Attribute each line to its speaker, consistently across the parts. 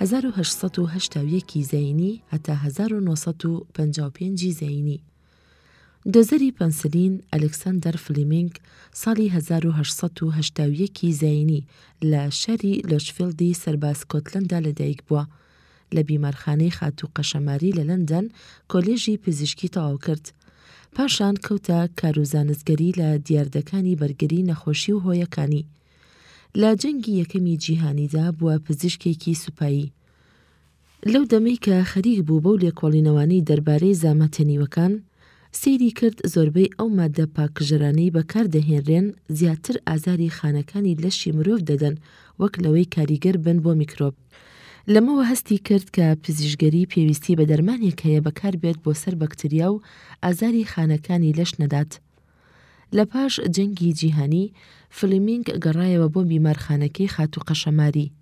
Speaker 1: هەزار و هەشت سەد و هەشتا و یەک ی زەینی هەتا هەزار و نۆ سەد و پەنجا و پێنج ی زەینی. دۆزەری پەنسلین ئەلکسەندەر فلیمینگ ساڵی هەزار و هەشت سەد و هەشتا و یەک ی زەینی لە شاری لۆچفیڵدی سەر بە سکۆتلەندا لەدایک بووە. لە بیمارخانەی خاتوو قەشەماری لە لەندەن کۆلێژی پزیشکی تەواو کرد. پاشان کەوتە کار و زانستگەری لە دیاردەکانی بەرگری نەخۆشی و هۆیەکانی. لە جەنگی یەکەمی جیهانیدا بووە پزیشکێکی سوپایی. لەو دەمەی کە خەریک بوو بەو لێکۆڵینەوانەی دەربارەی زامە تەنیوەکان، سەیری کرد زۆربەی ئەو ماددە پاکژەرانەی بەکاردەهێنرێن زیاتر ئازاری خانەکانی لەشی مرۆڤ دەدەن وەک لەوەی کاریگەر بن بۆ میکرۆب. لەمەوە هەستی کرد کە پزیشکگەری پێویستی بە دەرمانێک هەیە بەکاربێت بۆ سەر بەکتریا و ئازاری خانەکانی لەش نەدات. لە پاش جەنگی جیهانی، فلیمینگ گەڕایەوە بۆ بیمارخانەکەی خاتوو قەشەماری.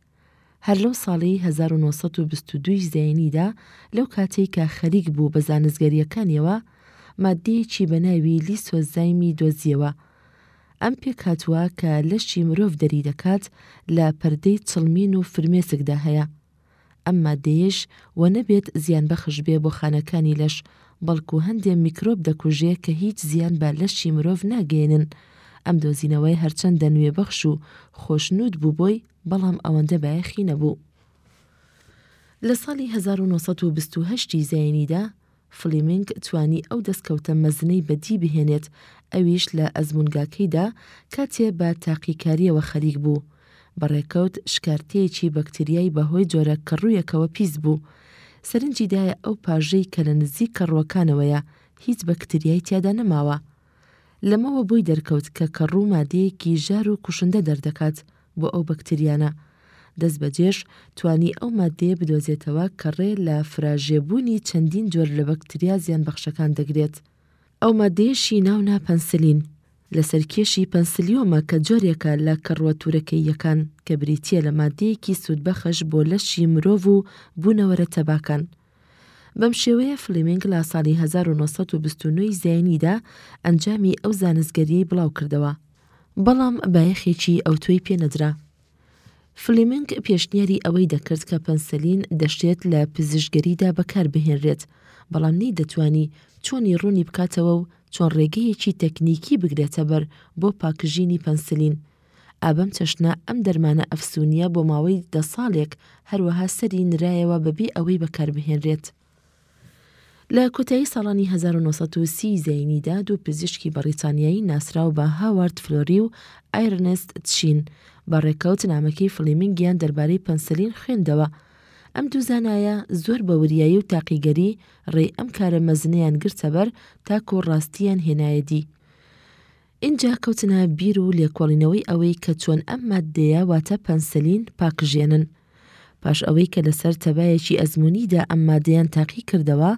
Speaker 1: هەر لەو ساڵی 1922 ی زایینیدا، لەو کاتەی کە خەریک بوو بە زانستگەرییەکانیەوە، ماددەیەکی بە ناوی لیسۆزایمی دۆزیەوە. ئەم پێکهاتووە کە لەشی مرۆڤ دەریدەکات لە پەردەی چڵمین و فرمێسکدا هەیە. ئەم ماددەیەیش وە نەبێت زیان بەخش بێ بۆ خانەکانی لەش بەڵکو هەندێ میکرۆب دەکوژێ کە هیچ زیان بە لەشی مرۆڤ ناگەیەنن ئەم دۆزینەوەیە هەرچەندە نوێ بەخش و خۆشنوود بوو بۆی بەڵام ئەوەندە بایەخی نەبوو. لە ساڵی هەزار و نۆ سەد و بیست و هەشت ی زایینیدا فلیمنگ توانی ئەو دەستکەوتە مەزنەی بەدی بهێنێت ئەویش لە ئەزموونگاکەیدا کاتێ بە تاقیکارییەوە خەریک بوو بە ڕێکەوت شکارتەیەکی بەکتریای بە هۆی جۆرە کەڕوویەکەوە پیس بوو سەرنجی دایە ئەو پاژەی کە لە نزیک کەڕووەکانەوەیە هیچ بەکتریای تیادا نەماوە. لەمەوە بۆی دەرکەوت کە کەڕوو مادەیەکی ژار و کوشندە دەردەکات بۆ ئەو بەکتریانە، دەستبەجێش توانی ئەو ماددەیە بدۆزێتەوە کە ڕێ لە فراژێبوونی چەندین جۆر لە بەکتریا زیانبەخشەکان دەگرێت، ئەو ماددەیەشی ناونا پەنسلین، لە سەرکێشی پەنسلیۆمە کە جۆرێکە لە کەڕووە تورەکەییەکان کە بریتییە لە ماددەیەکی سوودبەخش بۆ لەشی مرۆڤ و بوونەوەرە تەباکان، بەم شێوەیە فلیمنگ لە ساڵی هەزار و نۆ سەد و بیست و نۆ ی زایینیدا ئەنجامی ئەو زانستگەرییەی بڵاو کردەوە، بەڵام بایەخێکی ئەوتۆی پێ نەدرا. فلیمنگ پێشنیاری ئەوەی دەکرد کە پەنسەلین دەشێت لە پزیشکگەریدا بەکار بهێنرێت، بەڵام نەیدەتوانی چۆنی ڕوونی بکاتەوە و چۆن ڕێگەیەکی تەکنیکی بگرێتەبەر بۆ پاکژینی پەنسلین، ئا بەم چەشنە ئەم دەرمانە ئەفسوونییە بۆ ماوەی دە ساڵێک هەروەها سەری نرایەوە بەبێ ئەوەی بەکاربهێنرێت. لە کۆتایی ساڵانی هەزار و نۆ سەد و سی زایینیدا دوو پزیشکی بەڕیتانیایی ناسراو بە هاوارد فلۆری و ئایرنست تشین بە ڕێکەوت نامەکەی فلیمینگیان دەربارەی پەنسلین خوێندەوە. ئەم دوو زانایە زۆر بە وریایی و تاقیگەری ڕێی ئەم کارە مەزنەیان گرتەبەر تاکوو ڕاستییان هێنایە دی. ئینجا کەوتنە بیر و لێکۆڵینەوەی ئەوەی کە چۆن ئەم ماددەیە واتە پەنسلین پاکژێنن. پاش ئەوەی کە لەسەر تەبایەکی ئەزموونیدا ئەم ماددەیان تاقی کردەوە،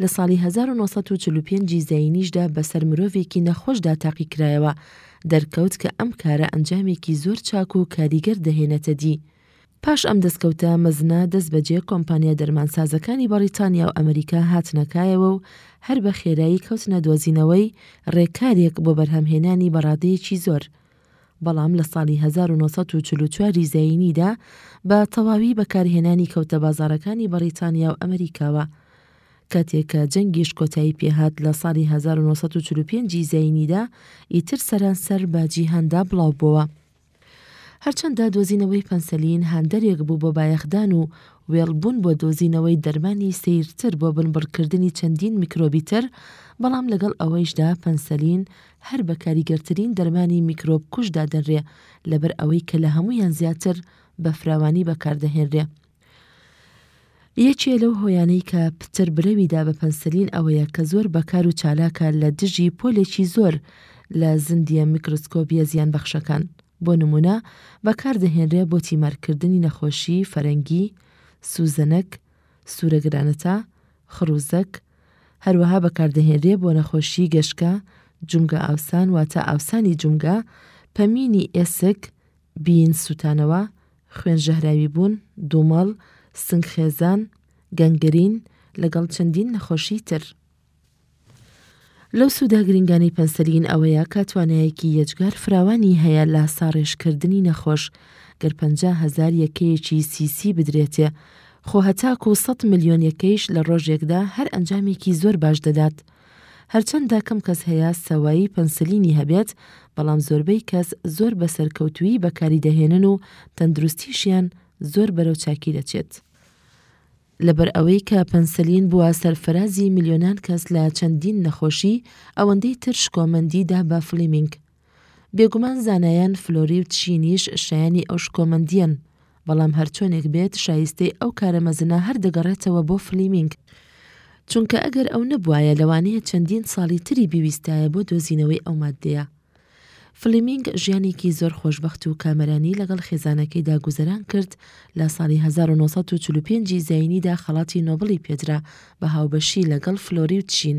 Speaker 1: لە ساڵی هەزار و نۆ سەد و چل و پێنج ی زایینیشدا بەسەر مرۆڤێکی نەخۆشدا تاقی کرایەوە، دەرکەوت کە ئەم کارە ئەنجامێکی زۆر چاک و کاریگەر دەهێنێتە دی. پاش ئەم دەستکەوتە مەزنە دەستبەجێ کۆمپانیا دەرمانسازەکانی بەڕیتانیا و ئەمریکا هاتنە کایەوە و هەر بە خێرایی کەوتنە دۆزینەوەی ڕێکارێک بۆ بەرهەمهێنانی بەڕادەیەکی زۆر. بەڵام لە ساڵی هەزار و نۆ سەد و چل و چوار ی زایینیدا بە تەواوی بەکارهێنانی کەوتە بازاڕەکانی بەڕیتانیا و ئەمریکاوە. کاتێک کە جەنگیش کۆتایی پێهات لە ساڵی هەزار و نۆ سەد و چل و پێنج ی زایینیدا ئیتر سەرانسەر بە جیهاندا بڵاوبۆوە. هەرچەندە دۆزینەوەی پەنسەلین هاندەرێک بوو بۆ بایەخدان و وێڵ بوون بۆ دۆزینەوەی دەرمانی سەیرتر بۆ بنبڕکردنی چەندین میکرۆبی تر، بەڵام لەگەڵ ئەوەیشدا پەنسەلین هەر بە کاریگەرترین دەرمانی میکرۆب کوژ دادەنرێ لەبەر ئەوەی کە لە هەموویان زیاتر بە فراوانی بەکاردەهێنرێ. یەکێ لەو هۆیانەی کە پتر برەوی دا بە پەنسلین ئەوەیە کە زۆر بەکار و چالاکە لە دژی پۆلێکی زۆر لە زندییە میکرۆسکۆبییە زیانبەخشەکان، بۆ نموونە بەکار دەهێنرێ بۆ تیمار کردنی نەخۆشی فەرەنگی، سووزەنک، سوورە گرانەتە، خڕووزەک، هەروەها بەکار دەهێنرێ بۆ نەخۆشی گەشکە، جومگە ئاوسان واتە ئاوسانی جومگە، پەمینی ئێسک، بیین سووتانەوە، خوێن ژەهراوی بوون، دوومەڵ، سنگ خێزان، گەنگرین، لەگەڵ چەندین نەخۆشی تر. لەو سوودا گرنگانەی پەنسەلین ئەوەیە کە توانایەکی یەجگار فراوانی هەیە لە ساڕێژکردنی نەخۆش، گەر پەنجا هەزار یەکەیەکی سی سی بدرێتێ، خۆ هەتاکوو سەد ملیۆن یەکەیش لە ڕۆژێکدا هەر ئەنجامێکی زۆر باش دەدات. هەرچەندە کەم کەس هەیە سەوای پەنسلینی هەبێت، بەڵام زۆربەی کەس زۆر بە سەرکەوتوویی بەکاری دەهێنن و تەندروستیشیان زۆر بەرەو چاکی دەچێت. لەبەر ئەوەی کە پەنسلین بووە سەرفرازی ملیۆنان کەس لە چەندین نەخۆشی، ئەوەندەی تر شکۆمەندی دا بە فلیمینگ. بێگومان زانایان فلۆری و چینیش شایانی ئەو شکۆمەندیەن بەڵام هەرچۆنێک بێت شایستەی ئەو کارە مەزنە هەر دەگەڕێتەوە بۆ فلیمینگ چونکە ئەگەر ئەو نەبوایە لەوانەیە چەندین ساڵی تری بیویستایە بۆ دۆزینەوەی ئەو مادەیە فلیمینگ ژیانێکی زۆر خۆشببخت و کامەرانی لەگەڵ خێزانەکەیدا گوزەران کرد لە ساڵی 1945 زینیدا خەڵاتی نۆبڵی پێدرا بە هاوبەشی لەگەڵ فلۆری و چین